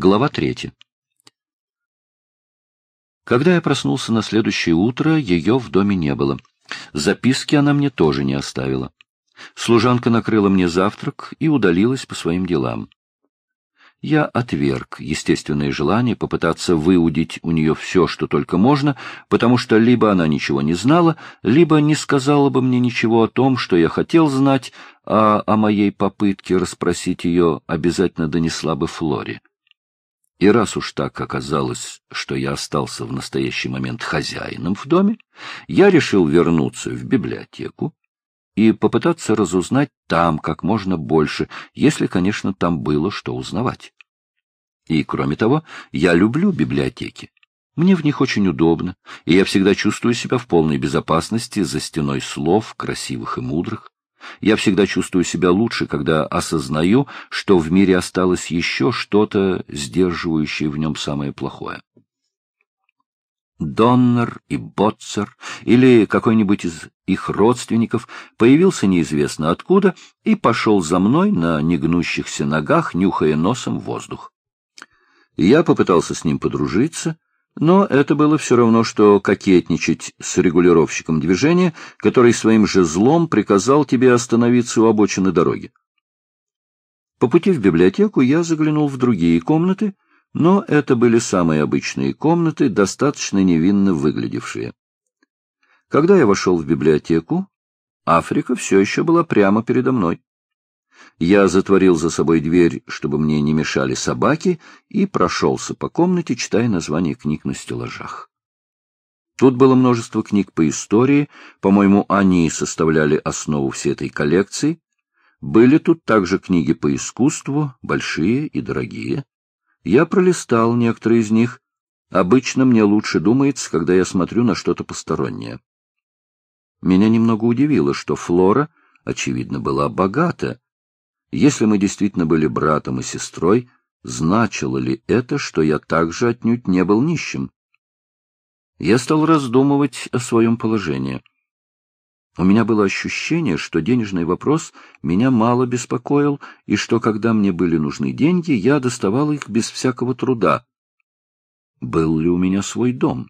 Глава третья. Когда я проснулся на следующее утро, ее в доме не было. Записки она мне тоже не оставила. Служанка накрыла мне завтрак и удалилась по своим делам. Я отверг естественное желание попытаться выудить у нее все, что только можно, потому что либо она ничего не знала, либо не сказала бы мне ничего о том, что я хотел знать, а о моей попытке расспросить ее обязательно донесла бы Флоре. И раз уж так оказалось, что я остался в настоящий момент хозяином в доме, я решил вернуться в библиотеку и попытаться разузнать там как можно больше, если, конечно, там было что узнавать. И, кроме того, я люблю библиотеки. Мне в них очень удобно, и я всегда чувствую себя в полной безопасности за стеной слов, красивых и мудрых. Я всегда чувствую себя лучше, когда осознаю, что в мире осталось еще что-то, сдерживающее в нем самое плохое. Доннер и Ботцер или какой-нибудь из их родственников появился неизвестно откуда и пошел за мной на негнущихся ногах, нюхая носом воздух. Я попытался с ним подружиться, но это было все равно, что кокетничать с регулировщиком движения, который своим же злом приказал тебе остановиться у обочины дороги. По пути в библиотеку я заглянул в другие комнаты, но это были самые обычные комнаты, достаточно невинно выглядевшие. Когда я вошел в библиотеку, Африка все еще была прямо передо мной. Я затворил за собой дверь, чтобы мне не мешали собаки, и прошелся по комнате, читая названия книг на стеллажах. Тут было множество книг по истории, по-моему, они составляли основу всей этой коллекции. Были тут также книги по искусству, большие и дорогие. Я пролистал некоторые из них. Обычно мне лучше думается, когда я смотрю на что-то постороннее. Меня немного удивило, что Флора, очевидно, была богата, если мы действительно были братом и сестрой, значило ли это, что я также отнюдь не был нищим? Я стал раздумывать о своем положении. У меня было ощущение, что денежный вопрос меня мало беспокоил, и что, когда мне были нужны деньги, я доставал их без всякого труда. Был ли у меня свой дом?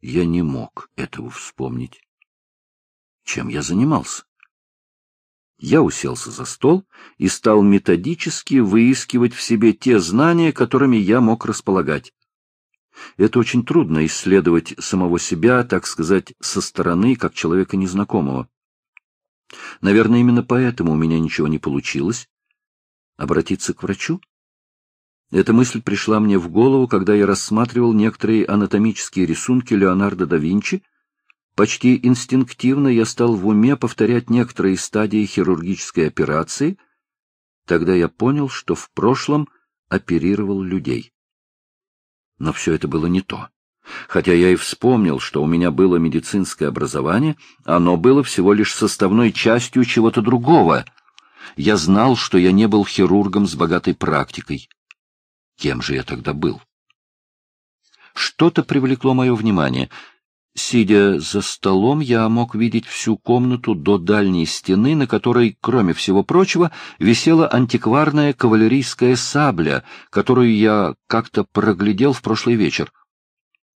Я не мог этого вспомнить. Чем я занимался? Я уселся за стол и стал методически выискивать в себе те знания, которыми я мог располагать. Это очень трудно исследовать самого себя, так сказать, со стороны, как человека незнакомого. Наверное, именно поэтому у меня ничего не получилось. Обратиться к врачу? Эта мысль пришла мне в голову, когда я рассматривал некоторые анатомические рисунки Леонардо да Винчи, Почти инстинктивно я стал в уме повторять некоторые стадии хирургической операции. Тогда я понял, что в прошлом оперировал людей. Но все это было не то. Хотя я и вспомнил, что у меня было медицинское образование, оно было всего лишь составной частью чего-то другого. Я знал, что я не был хирургом с богатой практикой. Кем же я тогда был? Что-то привлекло мое внимание — Сидя за столом, я мог видеть всю комнату до дальней стены, на которой, кроме всего прочего, висела антикварная кавалерийская сабля, которую я как-то проглядел в прошлый вечер.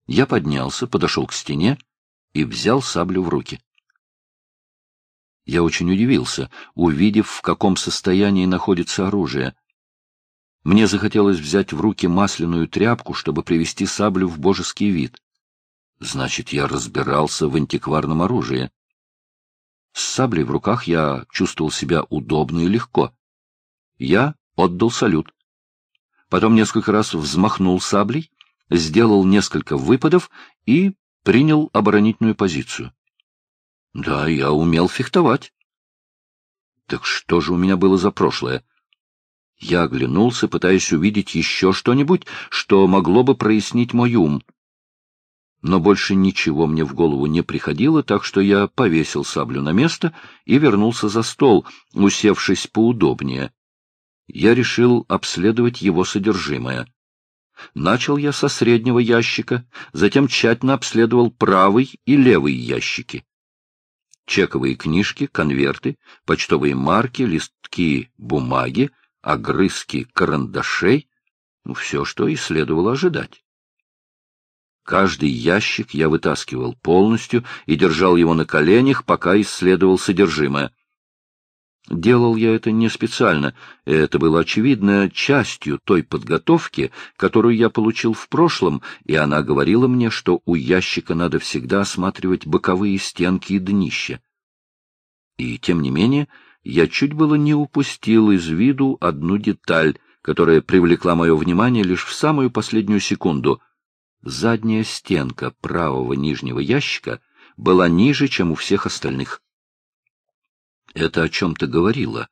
Я поднялся, подошел к стене и взял саблю в руки. Я очень удивился, увидев, в каком состоянии находится оружие. Мне захотелось взять в руки масляную тряпку, чтобы привести саблю в божеский вид. Значит, я разбирался в антикварном оружии. С саблей в руках я чувствовал себя удобно и легко. Я отдал салют. Потом несколько раз взмахнул саблей, сделал несколько выпадов и принял оборонительную позицию. Да, я умел фехтовать. Так что же у меня было за прошлое? Я оглянулся, пытаясь увидеть еще что-нибудь, что могло бы прояснить мой ум но больше ничего мне в голову не приходило, так что я повесил саблю на место и вернулся за стол, усевшись поудобнее. Я решил обследовать его содержимое. Начал я со среднего ящика, затем тщательно обследовал правый и левый ящики. Чековые книжки, конверты, почтовые марки, листки бумаги, огрызки карандашей, Ну, все, что и следовало ожидать. Каждый ящик я вытаскивал полностью и держал его на коленях, пока исследовал содержимое. Делал я это не специально, это было очевидно частью той подготовки, которую я получил в прошлом, и она говорила мне, что у ящика надо всегда осматривать боковые стенки и днище. И, тем не менее, я чуть было не упустил из виду одну деталь, которая привлекла мое внимание лишь в самую последнюю секунду. Задняя стенка правого нижнего ящика была ниже, чем у всех остальных. Это о чем-то говорило.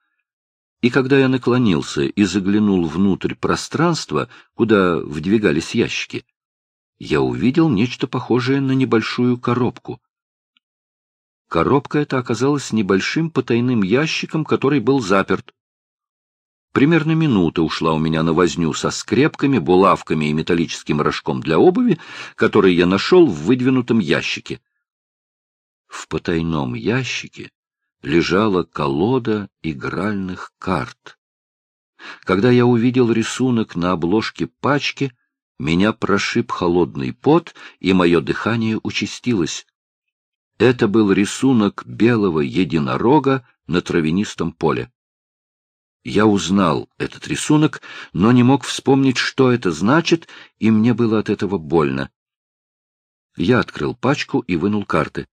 И когда я наклонился и заглянул внутрь пространства, куда вдвигались ящики, я увидел нечто похожее на небольшую коробку. Коробка эта оказалась небольшим потайным ящиком, который был заперт. Примерно минута ушла у меня на возню со скрепками, булавками и металлическим рожком для обуви, который я нашел в выдвинутом ящике. В потайном ящике лежала колода игральных карт. Когда я увидел рисунок на обложке пачки, меня прошиб холодный пот, и мое дыхание участилось. Это был рисунок белого единорога на травянистом поле. Я узнал этот рисунок, но не мог вспомнить, что это значит, и мне было от этого больно. Я открыл пачку и вынул карты.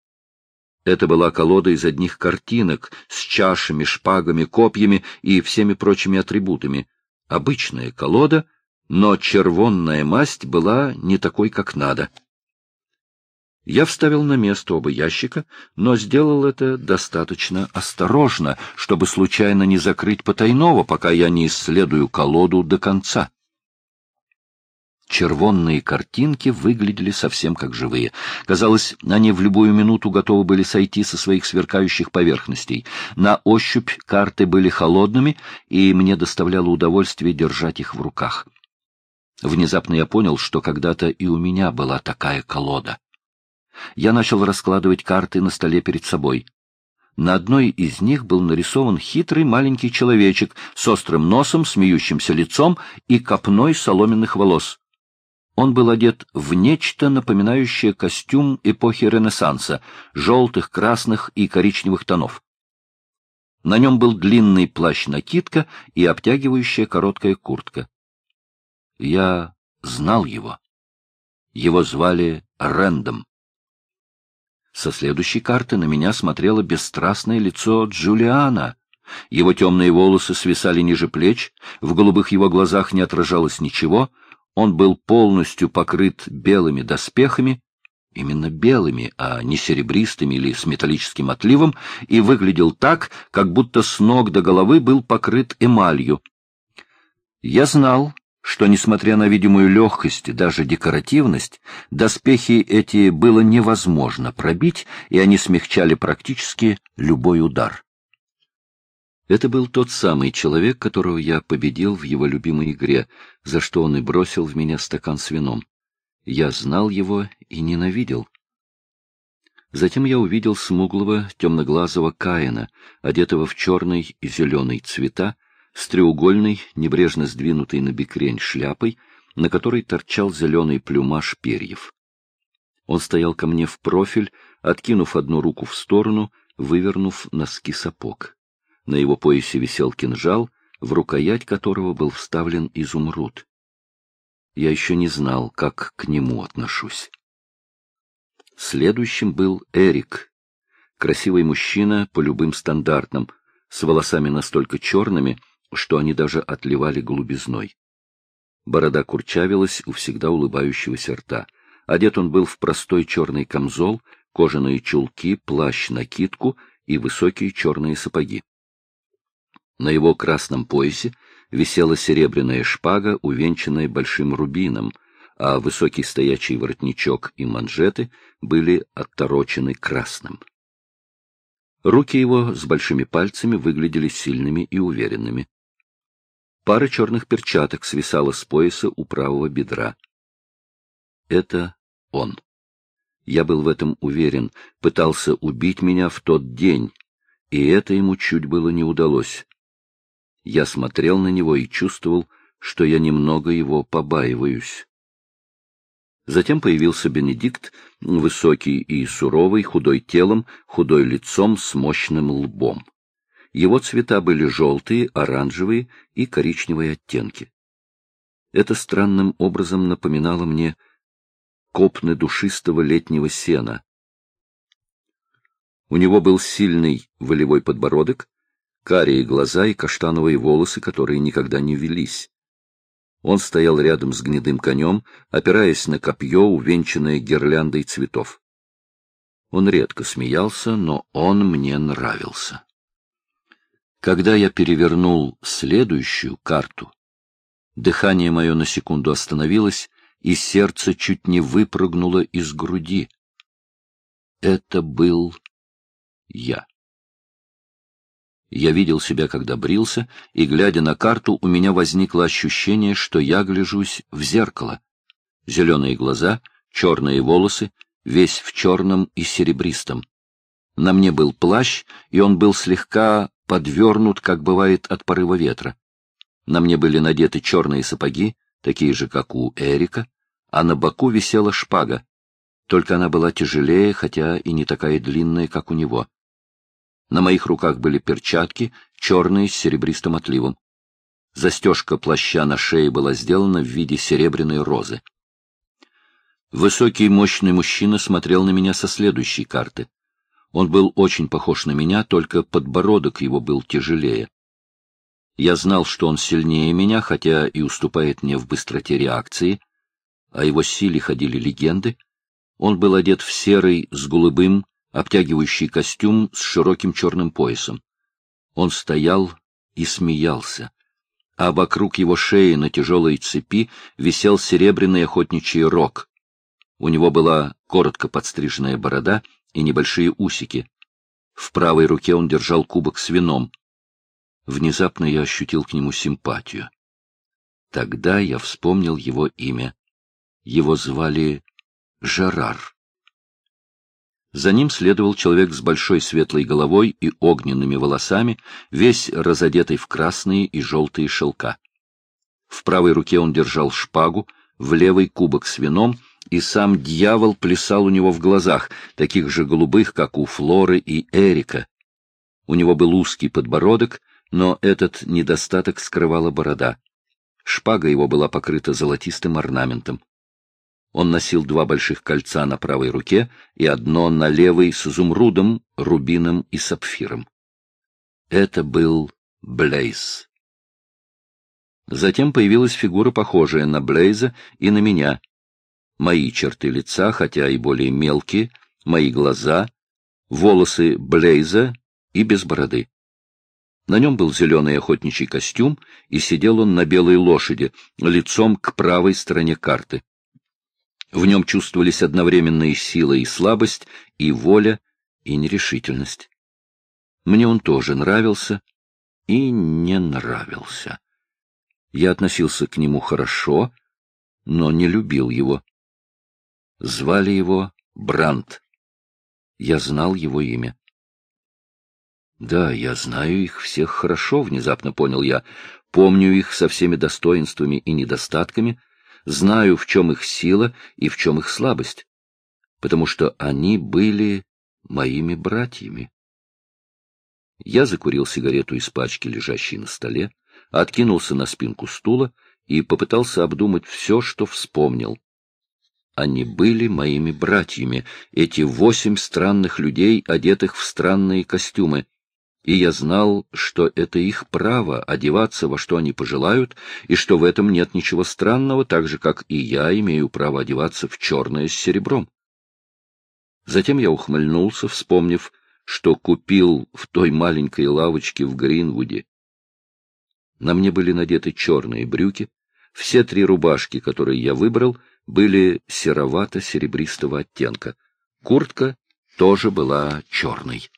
Это была колода из одних картинок с чашами, шпагами, копьями и всеми прочими атрибутами. Обычная колода, но червонная масть была не такой, как надо. Я вставил на место оба ящика, но сделал это достаточно осторожно, чтобы случайно не закрыть потайного, пока я не исследую колоду до конца. Червонные картинки выглядели совсем как живые. Казалось, они в любую минуту готовы были сойти со своих сверкающих поверхностей. На ощупь карты были холодными, и мне доставляло удовольствие держать их в руках. Внезапно я понял, что когда-то и у меня была такая колода. Я начал раскладывать карты на столе перед собой. На одной из них был нарисован хитрый маленький человечек с острым носом, смеющимся лицом и копной соломенных волос. Он был одет в нечто напоминающее костюм эпохи Ренессанса, желтых, красных и коричневых тонов. На нем был длинный плащ-накидка и обтягивающая короткая куртка. Я знал его. Его звали Рэндом. Со следующей карты на меня смотрело бесстрастное лицо Джулиана. Его темные волосы свисали ниже плеч, в голубых его глазах не отражалось ничего, он был полностью покрыт белыми доспехами, именно белыми, а не серебристыми или с металлическим отливом, и выглядел так, как будто с ног до головы был покрыт эмалью. Я знал, что, несмотря на видимую легкость и даже декоративность, доспехи эти было невозможно пробить, и они смягчали практически любой удар. Это был тот самый человек, которого я победил в его любимой игре, за что он и бросил в меня стакан с вином. Я знал его и ненавидел. Затем я увидел смуглого, темноглазого Каина, одетого в черный и зеленый цвета, с треугольной, небрежно сдвинутой на бекрень шляпой, на которой торчал зеленый плюмаж перьев. Он стоял ко мне в профиль, откинув одну руку в сторону, вывернув носки сапог. На его поясе висел кинжал, в рукоять которого был вставлен изумруд. Я еще не знал, как к нему отношусь. Следующим был Эрик, красивый мужчина по любым стандартам, с волосами настолько черными, что они даже отливали голубизной. Борода курчавилась у всегда улыбающегося рта. Одет он был в простой черный камзол, кожаные чулки, плащ-накидку и высокие черные сапоги. На его красном поясе висела серебряная шпага, увенчанная большим рубином, а высокий стоячий воротничок и манжеты были отторочены красным. Руки его с большими пальцами выглядели сильными и уверенными. Пара черных перчаток свисала с пояса у правого бедра. Это он. Я был в этом уверен, пытался убить меня в тот день, и это ему чуть было не удалось. Я смотрел на него и чувствовал, что я немного его побаиваюсь. Затем появился Бенедикт, высокий и суровый, худой телом, худой лицом, с мощным лбом. Его цвета были желтые, оранжевые и коричневые оттенки. Это странным образом напоминало мне копны душистого летнего сена. У него был сильный волевой подбородок, карие глаза и каштановые волосы, которые никогда не велись. Он стоял рядом с гнедым конем, опираясь на копье, увенчанное гирляндой цветов. Он редко смеялся, но он мне нравился. Когда я перевернул следующую карту, дыхание мое на секунду остановилось, и сердце чуть не выпрыгнуло из груди. Это был я. Я видел себя, когда брился, и, глядя на карту, у меня возникло ощущение, что я гляжусь в зеркало. Зеленые глаза, черные волосы, весь в черном и серебристом. На мне был плащ, и он был слегка подвернут, как бывает от порыва ветра. На мне были надеты черные сапоги, такие же, как у Эрика, а на боку висела шпага, только она была тяжелее, хотя и не такая длинная, как у него. На моих руках были перчатки, черные с серебристым отливом. Застежка плаща на шее была сделана в виде серебряной розы. Высокий мощный мужчина смотрел на меня со следующей карты. Он был очень похож на меня, только подбородок его был тяжелее. Я знал, что он сильнее меня, хотя и уступает мне в быстроте реакции. О его силе ходили легенды. Он был одет в серый с голубым, обтягивающий костюм с широким черным поясом. Он стоял и смеялся, а вокруг его шеи на тяжелой цепи висел серебряный охотничий рог. У него была коротко подстриженная борода и небольшие усики. В правой руке он держал кубок с вином. Внезапно я ощутил к нему симпатию. Тогда я вспомнил его имя. Его звали Жерар. За ним следовал человек с большой светлой головой и огненными волосами, весь разодетый в красные и желтые шелка. В правой руке он держал шпагу, в левой кубок с вином, и сам дьявол плясал у него в глазах, таких же голубых, как у Флоры и Эрика. У него был узкий подбородок, но этот недостаток скрывала борода. Шпага его была покрыта золотистым орнаментом. Он носил два больших кольца на правой руке и одно на левой с изумрудом, рубином и сапфиром. Это был Блейз. Затем появилась фигура, похожая на Блейза и на меня. Мои черты лица, хотя и более мелкие, мои глаза, волосы Блейза и без бороды. На нем был зеленый охотничий костюм, и сидел он на белой лошади, лицом к правой стороне карты. В нем чувствовались одновременно и сила, и слабость, и воля, и нерешительность. Мне он тоже нравился и не нравился. Я относился к нему хорошо, но не любил его. Звали его Брандт. Я знал его имя. Да, я знаю их всех хорошо, внезапно понял я. Помню их со всеми достоинствами и недостатками, знаю, в чем их сила и в чем их слабость, потому что они были моими братьями. Я закурил сигарету из пачки, лежащей на столе, откинулся на спинку стула и попытался обдумать все, что вспомнил. Они были моими братьями, эти восемь странных людей, одетых в странные костюмы, и я знал, что это их право одеваться во что они пожелают, и что в этом нет ничего странного, так же, как и я имею право одеваться в черное с серебром. Затем я ухмыльнулся, вспомнив, что купил в той маленькой лавочке в Гринвуде. На мне были надеты черные брюки, все три рубашки, которые я выбрал, были серовато-серебристого оттенка. Куртка тоже была черной.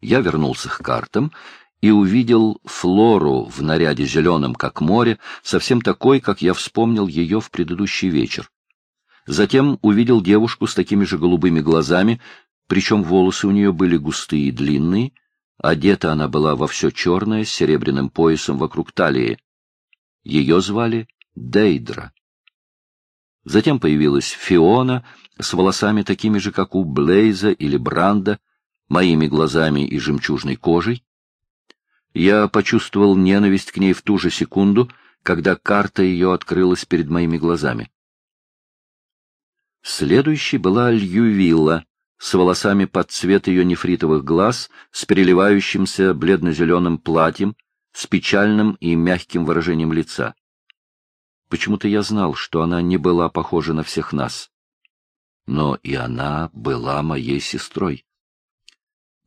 Я вернулся к картам и увидел Флору в наряде зеленом, как море, совсем такой, как я вспомнил ее в предыдущий вечер. Затем увидел девушку с такими же голубыми глазами, причем волосы у нее были густые и длинные, одета она была во все черное, с серебряным поясом вокруг талии. Ее звали Дейдра. Затем появилась Фиона с волосами такими же, как у Блейза или Бранда, моими глазами и жемчужной кожей. Я почувствовал ненависть к ней в ту же секунду, когда карта ее открылась перед моими глазами. Следующей была Льювилла, с волосами под цвет ее нефритовых глаз, с переливающимся бледно-зеленым платьем, с печальным и мягким выражением лица. Почему-то я знал, что она не была похожа на всех нас. Но и она была моей сестрой.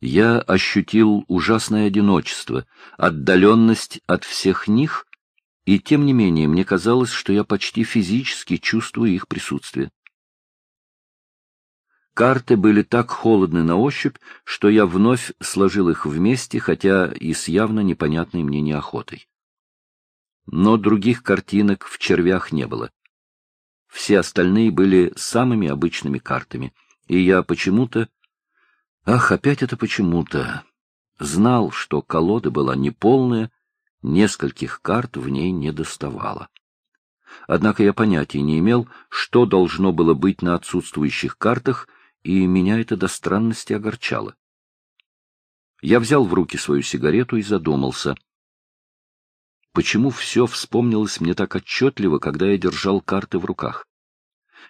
Я ощутил ужасное одиночество, отдаленность от всех них, и тем не менее мне казалось, что я почти физически чувствую их присутствие. Карты были так холодны на ощупь, что я вновь сложил их вместе, хотя и с явно непонятной мне неохотой. Но других картинок в червях не было. Все остальные были самыми обычными картами, и я почему-то... Ах, опять это почему-то... Знал, что колода была неполная, нескольких карт в ней не доставало. Однако я понятия не имел, что должно было быть на отсутствующих картах, и меня это до странности огорчало. Я взял в руки свою сигарету и задумался. Почему все вспомнилось мне так отчетливо, когда я держал карты в руках?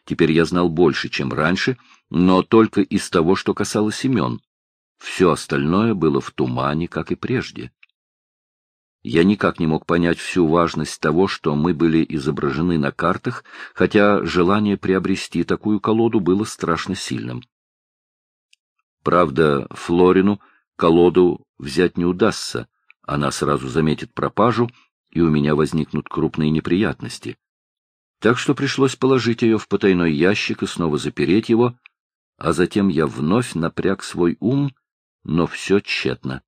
Теперь я знал больше, чем раньше, но только из того, что касалось имен. Все остальное было в тумане, как и прежде. Я никак не мог понять всю важность того, что мы были изображены на картах, хотя желание приобрести такую колоду было страшно сильным. Правда, Флорину колоду взять не удастся, она сразу заметит пропажу, и у меня возникнут крупные неприятности. Так что пришлось положить ее в потайной ящик и снова запереть его, а затем я вновь напряг свой ум, но все тщетно.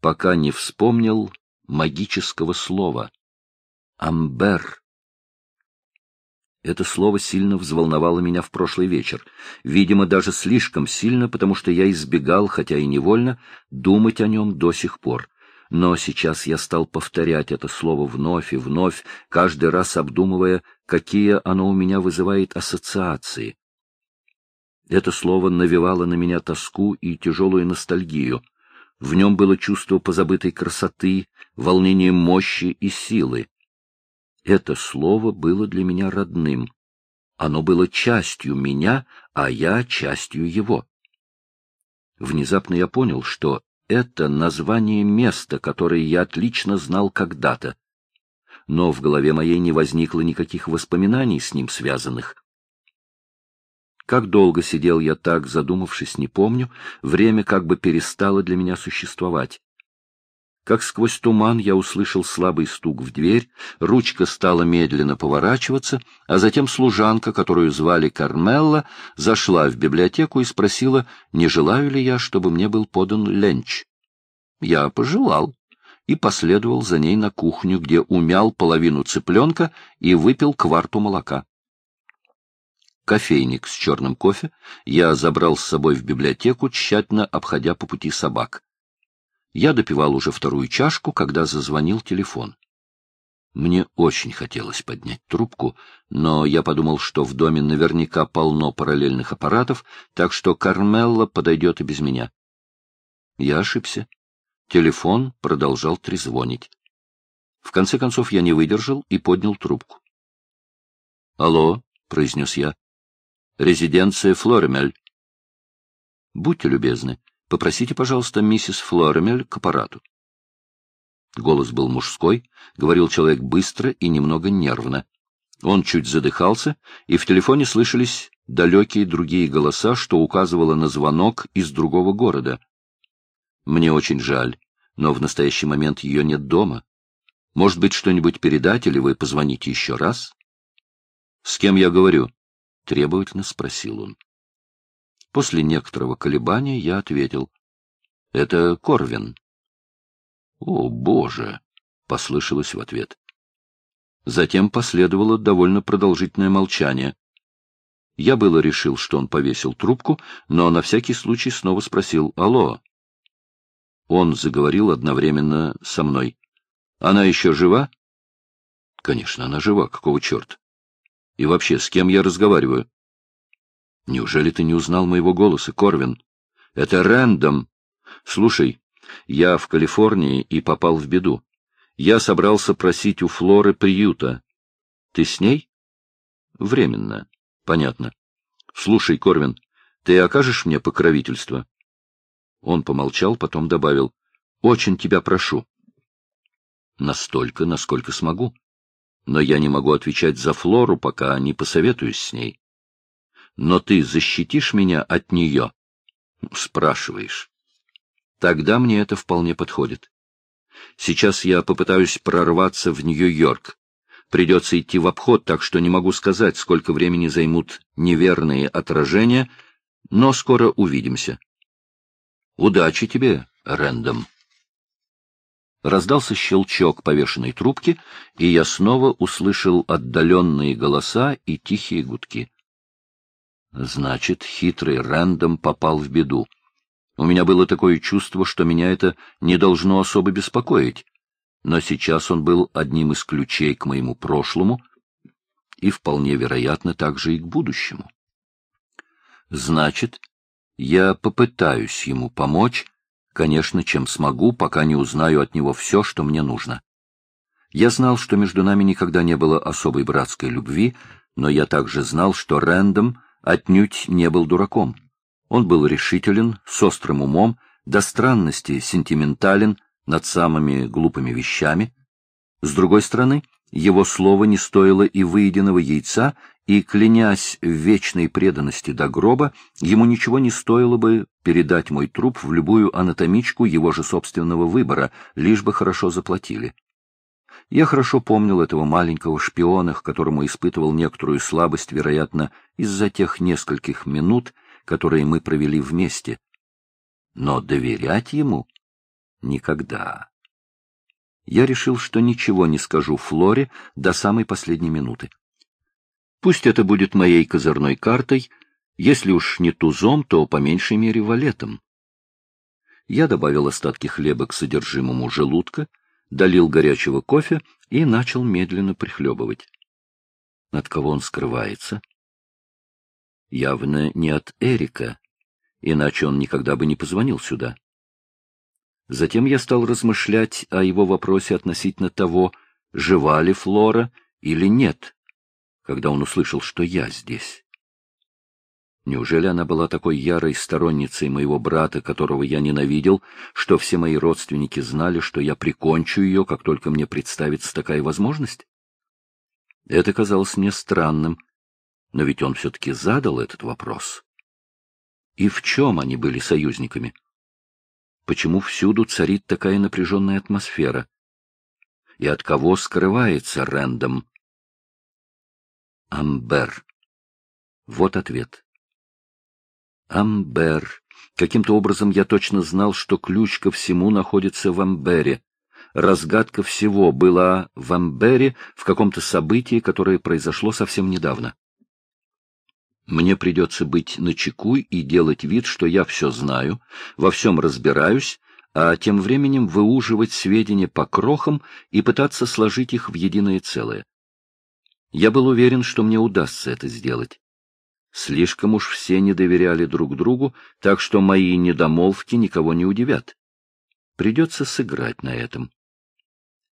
Пока не вспомнил магического слова. Амбер. Это слово сильно взволновало меня в прошлый вечер. Видимо, даже слишком сильно, потому что я избегал, хотя и невольно, думать о нем до сих пор. Но сейчас я стал повторять это слово вновь и вновь, каждый раз обдумывая, какие оно у меня вызывает ассоциации. Это слово навевало на меня тоску и тяжелую ностальгию. В нем было чувство позабытой красоты, волнение мощи и силы. Это слово было для меня родным. Оно было частью меня, а я частью его. Внезапно я понял, что это название места, которое я отлично знал когда-то. Но в голове моей не возникло никаких воспоминаний с ним связанных. Как долго сидел я так, задумавшись, не помню, время как бы перестало для меня существовать. Как сквозь туман я услышал слабый стук в дверь, ручка стала медленно поворачиваться, а затем служанка, которую звали Кармелла, зашла в библиотеку и спросила, не желаю ли я, чтобы мне был подан ленч. Я пожелал и последовал за ней на кухню, где умял половину цыпленка и выпил кварту молока кофейник с черным кофе я забрал с собой в библиотеку, тщательно обходя по пути собак. Я допивал уже вторую чашку, когда зазвонил телефон. Мне очень хотелось поднять трубку, но я подумал, что в доме наверняка полно параллельных аппаратов, так что Кармелла подойдет и без меня. Я ошибся. Телефон продолжал трезвонить. В конце концов я не выдержал и поднял трубку. — Алло, — произнес я. Резиденция Флоремель. Будьте любезны, попросите, пожалуйста, миссис Флоремель к аппарату. Голос был мужской, говорил человек быстро и немного нервно. Он чуть задыхался, и в телефоне слышались далекие другие голоса, что указывало на звонок из другого города. Мне очень жаль, но в настоящий момент ее нет дома. Может быть, что-нибудь передать, или вы позвоните еще раз? — С кем я говорю? — требовательно спросил он. После некоторого колебания я ответил. — Это Корвин. — О, Боже! — послышалось в ответ. Затем последовало довольно продолжительное молчание. Я было решил, что он повесил трубку, но на всякий случай снова спросил «Алло». Он заговорил одновременно со мной. «Она еще жива?» Конечно, она жива. Какого черта? И вообще, с кем я разговариваю? Неужели ты не узнал моего голоса, Корвин? Это Рэндом. Слушай, я в Калифорнии и попал в беду. Я собрался просить у Флоры приюта. Ты с ней? Временно. Понятно. Слушай, Корвин, ты окажешь мне покровительство? Он помолчал, потом добавил. Очень тебя прошу. Настолько, насколько смогу. Но я не могу отвечать за Флору, пока не посоветуюсь с ней. Но ты защитишь меня от нее? Спрашиваешь. Тогда мне это вполне подходит. Сейчас я попытаюсь прорваться в Нью-Йорк. Придется идти в обход, так что не могу сказать, сколько времени займут неверные отражения, но скоро увидимся. Удачи тебе, Рэндом. Раздался щелчок повешенной трубки, и я снова услышал отдаленные голоса и тихие гудки. Значит, хитрый Рэндом попал в беду. У меня было такое чувство, что меня это не должно особо беспокоить. Но сейчас он был одним из ключей к моему прошлому и, вполне вероятно, также и к будущему. Значит, я попытаюсь ему помочь, конечно, чем смогу, пока не узнаю от него все, что мне нужно. Я знал, что между нами никогда не было особой братской любви, но я также знал, что Рэндом отнюдь не был дураком. Он был решителен, с острым умом, до странности сентиментален над самыми глупыми вещами. С другой стороны, его слово не стоило и выеденного яйца, и, клянясь в вечной преданности до гроба, ему ничего не стоило бы передать мой труп в любую анатомичку его же собственного выбора, лишь бы хорошо заплатили. Я хорошо помнил этого маленького шпиона, к которому испытывал некоторую слабость, вероятно, из-за тех нескольких минут, которые мы провели вместе. Но доверять ему никогда. Я решил, что ничего не скажу Флоре до самой последней минуты. Пусть это будет моей козырной картой, если уж не тузом, то по меньшей мере валетом. Я добавил остатки хлеба к содержимому желудка, долил горячего кофе и начал медленно прихлебывать. От кого он скрывается? Явно не от Эрика, иначе он никогда бы не позвонил сюда. Затем я стал размышлять о его вопросе относительно того, жива ли Флора или нет, когда он услышал, что я здесь. Неужели она была такой ярой сторонницей моего брата, которого я ненавидел, что все мои родственники знали, что я прикончу ее, как только мне представится такая возможность? Это казалось мне странным, но ведь он все-таки задал этот вопрос. И в чем они были союзниками? Почему всюду царит такая напряженная атмосфера? И от кого скрывается Рэндом? Амбер. Вот ответ. Амбер. Каким-то образом я точно знал, что ключ ко всему находится в Амбере. Разгадка всего была в Амбере в каком-то событии, которое произошло совсем недавно. Мне придется быть начеку и делать вид, что я все знаю, во всем разбираюсь, а тем временем выуживать сведения по крохам и пытаться сложить их в единое целое. Я был уверен, что мне удастся это сделать. Слишком уж все не доверяли друг другу, так что мои недомолвки никого не удивят. Придется сыграть на этом.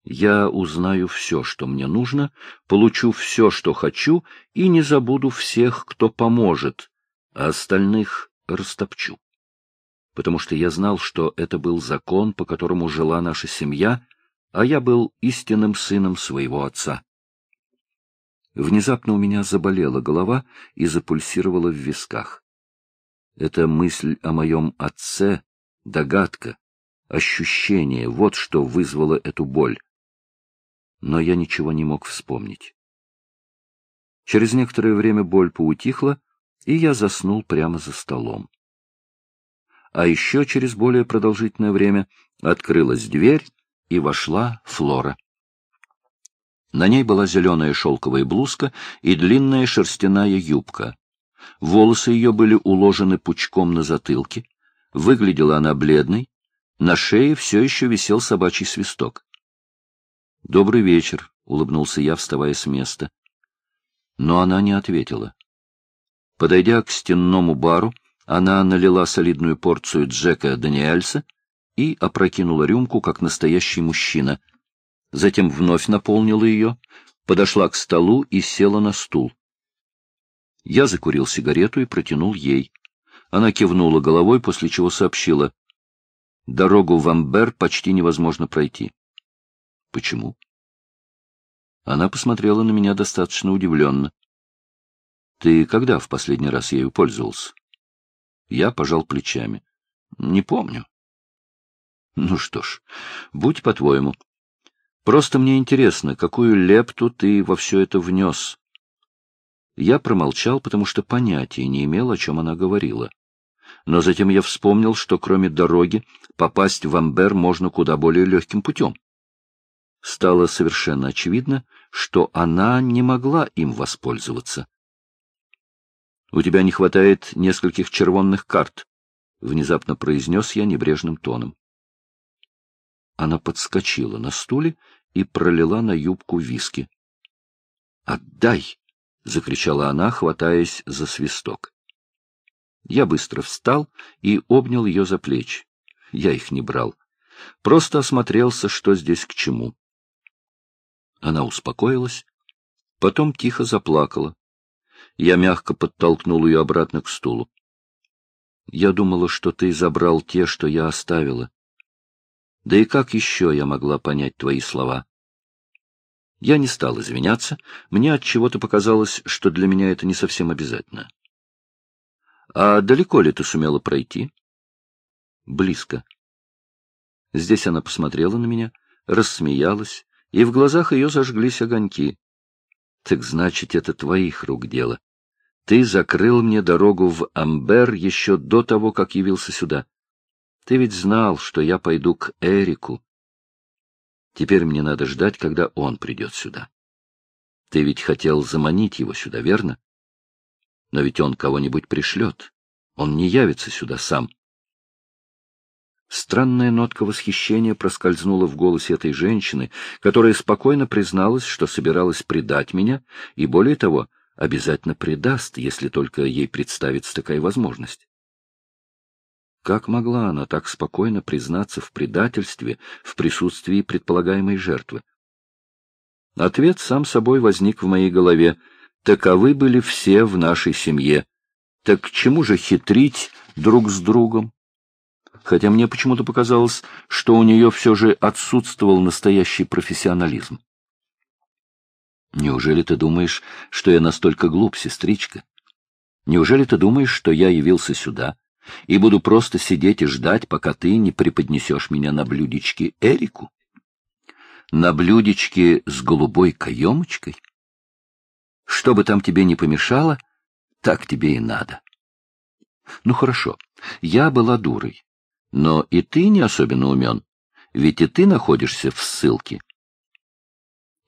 Я узнаю все, что мне нужно, получу все, что хочу, и не забуду всех, кто поможет, а остальных растопчу. Потому что я знал, что это был закон, по которому жила наша семья, а я был истинным сыном своего отца. Внезапно у меня заболела голова и запульсировала в висках. Эта мысль о моем отце, догадка, ощущение — вот что вызвало эту боль но я ничего не мог вспомнить. Через некоторое время боль поутихла, и я заснул прямо за столом. А еще через более продолжительное время открылась дверь, и вошла Флора. На ней была зеленая шелковая блузка и длинная шерстяная юбка. Волосы ее были уложены пучком на затылке. Выглядела она бледной. На шее все еще висел собачий свисток. «Добрый вечер», улыбнулся я, вставая с места. Но она не ответила. Подойдя к стенному бару, она налила солидную порцию Джека Даниэльса и опрокинула рюмку, как настоящий мужчина. Затем вновь наполнила ее, подошла к столу и села на стул. Я закурил сигарету и протянул ей. Она кивнула головой, после чего сообщила. Дорогу в Амбер почти невозможно пройти. Почему? Она посмотрела на меня достаточно удивленно. Ты когда в последний раз ею пользовался? Я пожал плечами. Не помню. Ну что ж, будь по-твоему. Просто мне интересно, какую лепту ты во все это внес. Я промолчал, потому что понятия не имел, о чем она говорила. Но затем я вспомнил, что кроме дороги попасть в Амбер можно куда более легким путем. Стало совершенно очевидно, что она не могла им воспользоваться. — У тебя не хватает нескольких червонных карт, — внезапно произнес я небрежным тоном. Она подскочила на стуле и пролила на юбку виски. «Отдай!» — закричала она, хватаясь за свисток. Я быстро встал и обнял ее за плечи. Я их не брал. Просто осмотрелся, что здесь к чему. Она успокоилась, потом тихо заплакала. Я мягко подтолкнул ее обратно к стулу. Я думала, что ты забрал те, что я оставила. Да и как еще я могла понять твои слова? Я не стал извиняться, мне от чего-то показалось, что для меня это не совсем обязательно. А далеко ли ты сумела пройти? Близко. Здесь она посмотрела на меня, рассмеялась, и в глазах ее зажглись огоньки. Так значит, это твоих рук дело. Ты закрыл мне дорогу в Амбер еще до того, как явился сюда. Ты ведь знал, что я пойду к Эрику. Теперь мне надо ждать, когда он придет сюда. Ты ведь хотел заманить его сюда, верно? Но ведь он кого-нибудь пришлет. Он не явится сюда сам. Странная нотка восхищения проскользнула в голосе этой женщины, которая спокойно призналась, что собиралась предать меня, и, более того, обязательно предаст, если только ей представится такая возможность. Как могла она так спокойно признаться в предательстве в присутствии предполагаемой жертвы? Ответ сам собой возник в моей голове. Таковы были все в нашей семье. Так к чему же хитрить друг с другом? Хотя мне почему-то показалось, что у нее все же отсутствовал настоящий профессионализм. Неужели ты думаешь, что я настолько глуп, сестричка? Неужели ты думаешь, что я явился сюда, и буду просто сидеть и ждать, пока ты не преподнесешь меня на блюдечке Эрику? На блюдечке с голубой каемочкой? Что бы там тебе не помешало, так тебе и надо. Ну хорошо, я была дурой, но и ты не особенно умен, ведь и ты находишься в ссылке.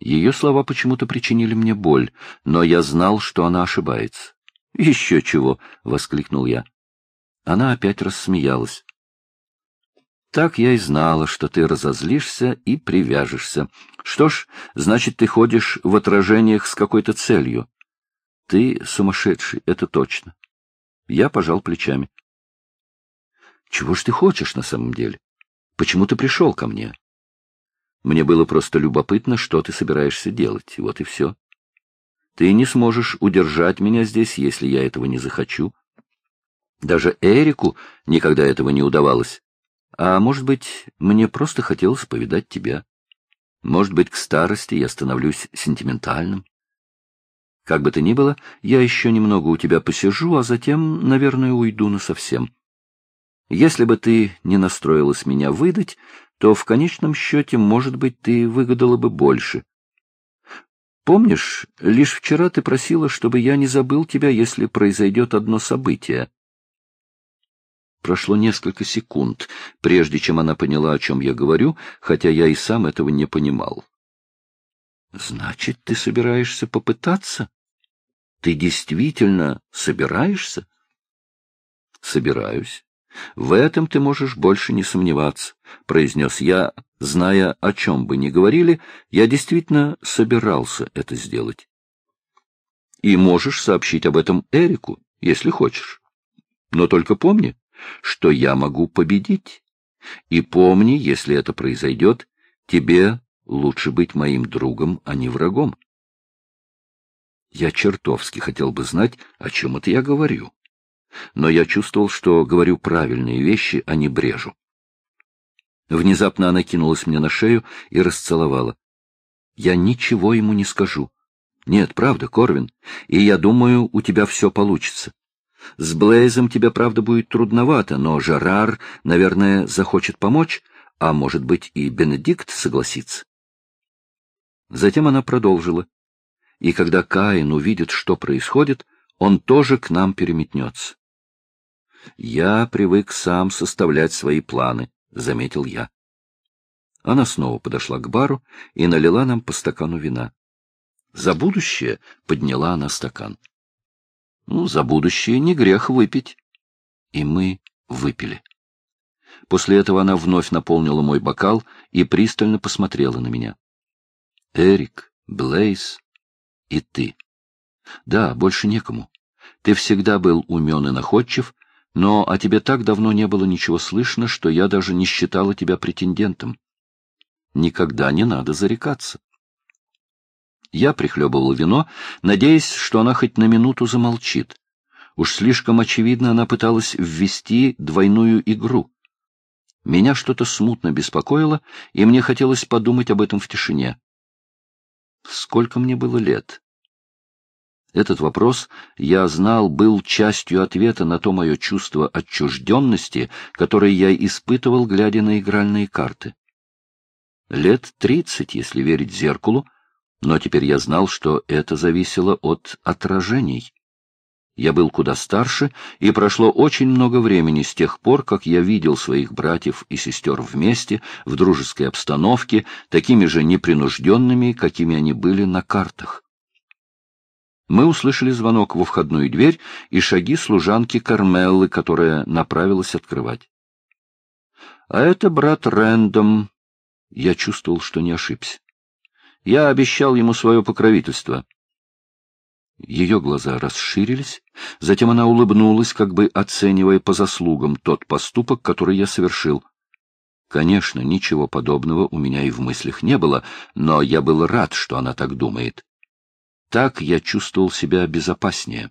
Ее слова почему-то причинили мне боль, но я знал, что она ошибается. — Еще чего! — воскликнул я. Она опять рассмеялась. Так я и знала, что ты разозлишься и привяжешься. Что ж, значит, ты ходишь в отражениях с какой-то целью. Ты сумасшедший, это точно. Я пожал плечами. Чего ж ты хочешь на самом деле? Почему ты пришел ко мне? Мне было просто любопытно, что ты собираешься делать, вот и все. Ты не сможешь удержать меня здесь, если я этого не захочу. Даже Эрику никогда этого не удавалось. А может быть, мне просто хотелось повидать тебя. Может быть, к старости я становлюсь сентиментальным. Как бы то ни было, я еще немного у тебя посижу, а затем, наверное, уйду насовсем. Если бы ты не настроилась меня выдать, то в конечном счете, может быть, ты выгадала бы больше. Помнишь, лишь вчера ты просила, чтобы я не забыл тебя, если произойдет одно событие. Прошло несколько секунд, прежде чем она поняла, о чем я говорю, хотя я и сам этого не понимал. — Значит, ты собираешься попытаться? Ты действительно собираешься? — Собираюсь. В этом ты можешь больше не сомневаться, — произнес я, зная, о чем бы ни говорили, я действительно собирался это сделать. И можешь сообщить об этом Эрику, если хочешь. Но только помни, что я могу победить. И помни, если это произойдет, тебе лучше быть моим другом, а не врагом. Я чертовски хотел бы знать, о чем это я говорю. Но я чувствовал, что говорю правильные вещи, а не брежу. Внезапно она кинулась мне на шею и расцеловала. Я ничего ему не скажу. Нет, правда, Корвин, и я думаю, у тебя все получится. С Блейзом тебе, правда, будет трудновато, но Жерар, наверное, захочет помочь, а, может быть, и Бенедикт согласится. Затем она продолжила. И когда Каин увидит, что происходит, он тоже к нам переметнется. Я привык сам составлять свои планы, — заметил я. Она снова подошла к бару и налила нам по стакану вина. За будущее подняла она стакан. Ну, за будущее не грех выпить. И мы выпили. После этого она вновь наполнила мой бокал и пристально посмотрела на меня. Эрик, Блейз и ты. Да, больше некому. Ты всегда был умен и находчив, но о тебе так давно не было ничего слышно, что я даже не считала тебя претендентом. Никогда не надо зарекаться. Я прихлебывал вино, надеясь, что она хоть на минуту замолчит. Уж слишком очевидно она пыталась ввести двойную игру. Меня что-то смутно беспокоило, и мне хотелось подумать об этом в тишине. Сколько мне было лет? Этот вопрос, я знал, был частью ответа на то мое чувство отчужденности, которое я испытывал, глядя на игральные карты. Лет тридцать, если верить зеркалу, но теперь я знал, что это зависело от отражений. Я был куда старше, и прошло очень много времени с тех пор, как я видел своих братьев и сестер вместе, в дружеской обстановке, такими же непринужденными, какими они были на картах. Мы услышали звонок во входную дверь и шаги служанки Кармеллы, которая направилась открывать. — А это брат Рэндом. Я чувствовал, что не ошибся. Я обещал ему свое покровительство. Ее глаза расширились, затем она улыбнулась, как бы оценивая по заслугам тот поступок, который я совершил. Конечно, ничего подобного у меня и в мыслях не было, но я был рад, что она так думает. Так я чувствовал себя безопаснее.